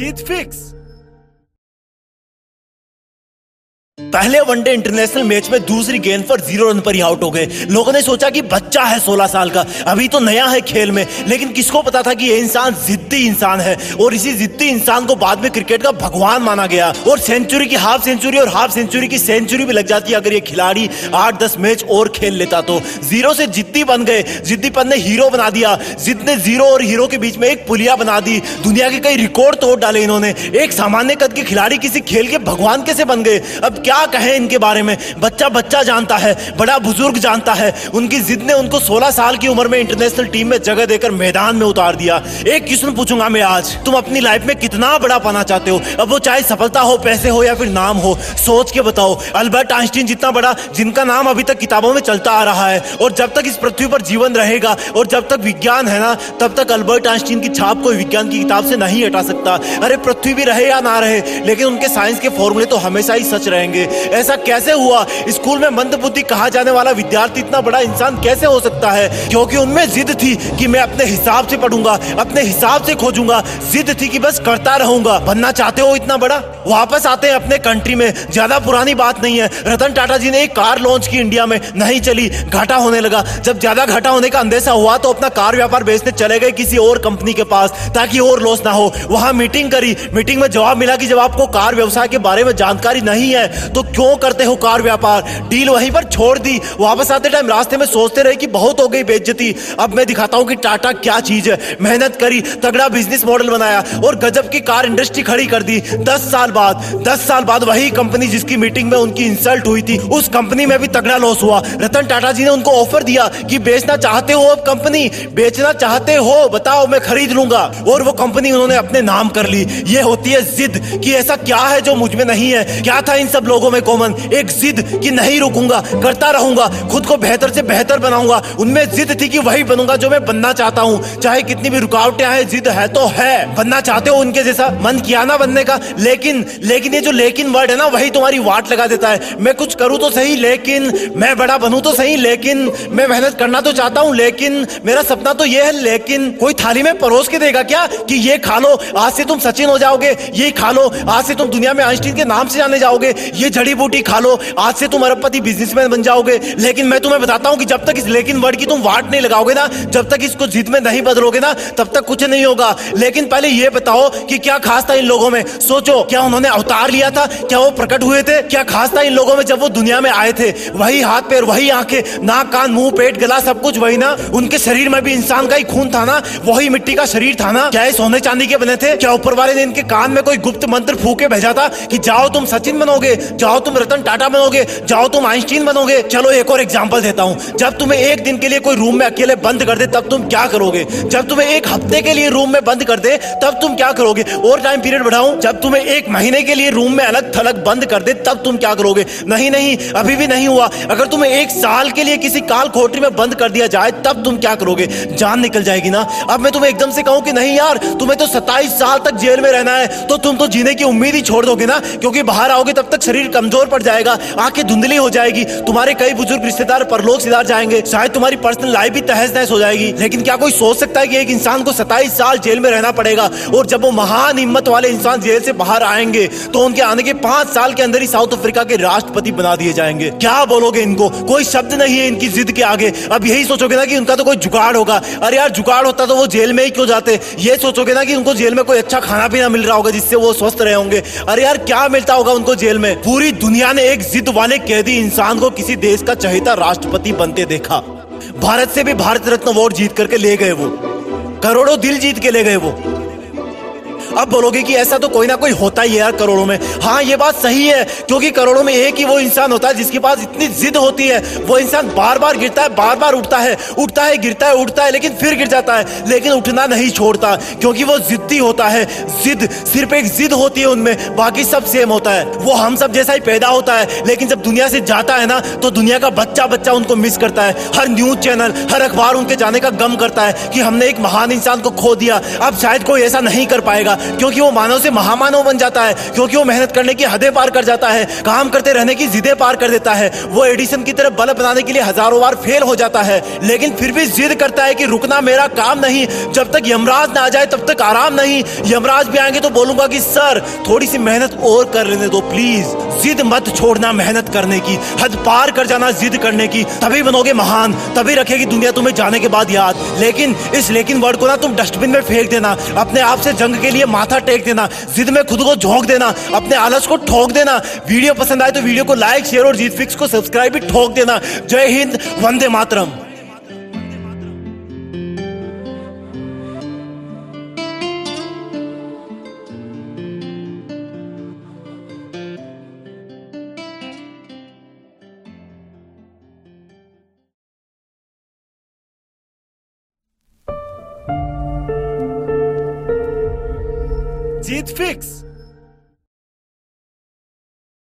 जीत fix पहले one day international match में दूसरी गेंद पर ज़ीरो रन पर ही आउट हो गए। लोगों ने सोचा कि बच्चा है 16 साल का। अभी तो नया है खेल में, लेकिन किसको पता था कि ये इंसान जिद्दी इंसान है? और इसी जिद्दी इंसान को बाद में क्रिकेट का भगवान माना गया। और सेंचुरी की हाफ़ सेंचुरी और हाफ़ सेंचुरी की सेंचुरी भी लग जाती अगर ये खिलाड़ी आठ, दस मैच और खेल लेता तो। ज़ीरो से जिद्दी बन गए। जिद्दीपन ने हीरो बना दिया। जिद ने ज़ीरो और हीरो के बीच में एक पुलिया बना दी। दुनिया के कई रिकॉर्ड तोड़ डाले इन्होंने। एक सामान्य कद के खिलाड़ी किसी खेल के भगवान कैसे बन गए? अब क्या कहें इनके बारे में? बच्चा बच्चा जानता है, बड़ा बुज़ुर्ग जानता है। उनकी जिद ने उनको 16 साल की उम्र में इंटरनेशनल टीम में जगह देकर मैदान में उतार दिया। एक क्वेश्चन पूछूँगा मैं आज, तुम अपनी लाइफ में कितना बड़ा पाना चाहते हो? अब वो चाहे सफलता हो, पैसे हो या फिर नाम हो, सोच के बताओ। अल्बर्ट आइंस्टीन जितना बड़ा, जिनका नाम अभी तक किताबों में चलता आ रहा है, और जब तक इस पृथ्वी पर जीवन रहेगा, और जब तक विज्ञान है ना, तब तक अल्बर्ट आइंस्टीन की छाप कोई विज्ञान की किताब से नहीं हटा सकता। अरे, पृथ्वी भी रहे या ना रहे, लेकिन उनके साइंस के फॉर्मूले तो हमेशा ही सच रहेंगे। ऐसा कैसे हुआ? स्कूल में मंद बुद्धि कहा जाने वाला विद्यार्थी इतना बड़ा इंसान कैसे हो सकता है? क्योंकि उनमें जिद थी कि मैं अपने हिसाब से पढ़ूँगा, अपने हिसाब से खोजूँगा। जिद थी कि बस करता रहूँगा। बनना चाहते हो इतना बड़ा? वापस आते हैं अपने कंट्री में। ज़्यादा पुरानी बात नहीं है। रतन टाटा जी ने एक कार लॉन्च की इंडिया में। नहीं चली। घाटा होने लगा। जब ज़्यादा घाटा होने का अंदेशा हुआ तो अपना कार व्यापार बेचने चले गए किसी और कंपनी के पास, ताकि और लॉस ना हो। वहाँ मीटिंग करी। मीटिंग में जवाब मिला कि जब आपको कार व्यवसाय के बारे में जानकारी नहीं है तो क्यों करते हो कार व्यापार? डील वहीं पर छोड़ दी। वापस आते टाइम रास्ते में सोचते रहे कि बहुत हो गई बेइज्जती। अब मैं दिखाता हूँ कि टाटा क्या चीज़ है। मेहनत करी, तगड़ा बिज़नेस मॉडल बनाया और गजब की कार इंडस्ट्री खड़ी कर दी। दस साल बाद, दस साल बाद वही कंपनी जिसकी मीटिंग में उनकी इंसल्ट हुई थी, उस कंपनी में भी तगड़ा लॉस हुआ। रतन टाटा जी ने उनको ऑफ़र दिया कि बेचना चाहते हो अब कंपनी बेचना चाहते हो, बताओ मैं खरीद लूँगा। और वो कंपनी उन्होंने अपने नाम कर ली। ये होती है जिद कि ऐसा क्या है जो मुझमें नहीं है? क्या था इन सब लोगों में कॉमन एक जिद कि नहीं रुकूँगा, करता रहूँगा, खुद को बेहतर से बेहतर बनाऊँगा, उनमें जिद थी कि वही बनूँगा जो मैं बनना चाहता हूँ। चाहे कितनी भी रुकावटें आए, जिद है तो है। बनना चाहते हो उनके जैसा, मन किया ना बनने का, लेकिन लेकिन ये जो लेकिन वर्ड है ना, वही तुम्हारी वाट लगा देता है। मैं कुछ करूँ तो सही, लेकिन, मैं बड़ा बनू तो सही, लेकिन, मैं मेहनत करना तो चाहता हूँ, लेकिन, मेरा सपना तो ये है, लेकिन, कोई थाली में परोस के देगा क्या कि ये खा लो, आज से तुम सचिन हो जाओगे, ये खा लो, आज से तुम दुनिया में आइंस्टीन के नाम से जाने जाओगे, ये जड़ी बूटी खा लो। आज से तुम अरबपति बिजनेसमैन बन जाओगे। लेकिन मैं तुम्हें बताता हूँ कि जब तक इस लेकिन वर्ड की तुम वाट नहीं लगाओगे ना, जब तक इसको जिद में नहीं बदलोगे ना, तब तक कुछ नहीं होगा। लेकिन पहले ये बताओ कि क्या खास था इन लोगों में? सोचो, क्या उन्होंने अवतार लिया था? क्या वो प्रकट हुए थे? क्या खास था इन लोगों में जब वो दुनिया में आए थे? वही हाथ, पैर, वही आँखें, नाक, कान, मुँह, पेट, गला, सब कुछ वही ना? उनके शरीर में भी इंसान का ही खून था ना? वही मिट्टी का शरीर था ना? क्या सोने चांदी के बने थे? क्या ऊपर वाले ने इनके कान में कोई गुप्त मंत्र फूके भेजा था कि जाओ तुम सचिन बनोगे? जाओ तुम रतन टाटा बनोगे, जाओ तुम आइंस्टीन बनोगे। चलो एक और एग्ज़ाम्पल देता हूँ। जब तुम्हें एक दिन के लिए कोई रूम में अकेले बंद कर दे, तब तुम क्या करोगे? जब तुम्हें एक हफ़्ते के लिए रूम में बंद कर दे, तब तुम क्या करोगे? और टाइम पीरियड बढ़ाऊं, जब तुम्हें एक महीने के लिए रूम में अलग थलग बंद कर दे, तब तुम क्या करोगे? नहीं नहीं, अभी भी नहीं हुआ। अगर तुम्हें एक साल के लिए किसी काल कोठरी में बंद कर दिया जाए, तब तुम क्या करोगे? जान निकल जाएगी ना? अब मैं तुम्हें एकदम से कहूँ कि नहीं यार, तुम्हें तो सत्ताईस साल तक जेल में रहना है तो तुम तो जीने की उम्मीद ही छोड़ दोगे ना? क्योंकि बाहर आओगे, तब तक शरीर कमज़ोर पड़ जाएगा, आँखें धुंधली हो जाएगी, तुम्हारे कई बुज़ुर्ग रिश्तेदार परलोक सिधार जाएँगे, शायद तुम्हारी पर्सनल लाइफ भी तहस नहस हो जाएगी। लेकिन क्या कोई सोच सकता है कि एक इंसान को सत्ताईस साल जेल में रहना पड़ेगा, और जब वो महान हिम्मत वाले इंसान जेल से बाहर आएँगे तो उनके आने के पाँच साल के अंदर ही साउथ अफ्रीका के राष्ट्रपति बना दिए जाएँगे। क्या बोलोगे इनको? कोई शब्द नहीं है इनकी जिद के आगे। अब यही सोचोगे ना कि उनका तो कोई जुगाड़ होगा। अरे यार, जुगाड़ होता तो वो जेल में ही क्यों जाते? ये सोचोगे ना कि उनको जेल में कोई अच्छा खाना पीना मिल रहा होगा जिससे वो स्वस्थ रहे होंगे। अरे यार, क्या मिलता होगा उनको जेल में? पूरी दुनिया ने एक जिद वाले कैदी इंसान को किसी देश का चहेता राष्ट्रपति बनते देखा। भारत से भी भारत रत्न अवार्ड जीत करके ले गए वो। करोड़ों दिल जीत के ले गए वो। अब बोलोगे कि ऐसा तो कोई ना कोई होता ही है यार करोड़ों में। हाँ ये बात सही है, क्योंकि करोड़ों में एक ही वो इंसान होता है जिसके पास इतनी जिद होती है। वो इंसान बार बार गिरता है बार बार उठता है उठता है, गिरता है, उठता है, लेकिन फिर गिर जाता है, लेकिन उठना नहीं छोड़ता, क्योंकि वो जिद्दी होता है। जिद, सिर्फ़ एक जिद होती है उनमें, बाकी सब सेम होता है। वो हम सब जैसा ही पैदा होता है, लेकिन जब दुनिया से जाता है ना तो दुनिया का बच्चा बच्चा उनको मिस करता है। हर न्यूज़ चैनल हर अखबार उनके जाने का गम करता है कि हमने एक महान इंसान को खो दिया। अब शायद कोई ऐसा नहीं कर पाएगा। क्योंकि वो मानव से महामानव बन जाता है, क्योंकि वो मेहनत करने की हदें पार कर जाता है, काम करते रहने की जिदे पार कर देता है, वो एडिसन की तरह बल्ब बनाने के लिए हज़ारों बार फेल हो जाता है, लेकिन फिर भी जिद करता है कि रुकना मेरा काम नहीं, जब तक यमराज ना आ जाए तब तक आराम नहीं। यमराज भी आएँगे तो बोलूँगा कि, सर थोड़ी सी मेहनत और कर लेने दो, प्लीज़। जिद मत छोड़ना मेहनत करने की, हद पार कर जाना जिद करने की। तभी बनोगे महान, तभी रखेगी दुनिया तुम्हें जाने के बाद याद। लेकिन, इस लेकिन वर्ड को ना तुम डस्टबिन में फेंक देना, अपने आप से जंग के लिए माथा टेक देना, जिद में खुद को झोंक देना, अपने आलस को ठोक देना। वीडियो पसंद आए तो वीडियो को लाइक शेयर और जीत फिक्स को सब्सक्राइब भी ठोक देना। जय हिंद, वंदे मातरम। जीत फिक्स